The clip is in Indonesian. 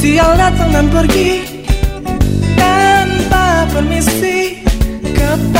Sial datang dan pergi Tanpa permisi Kepada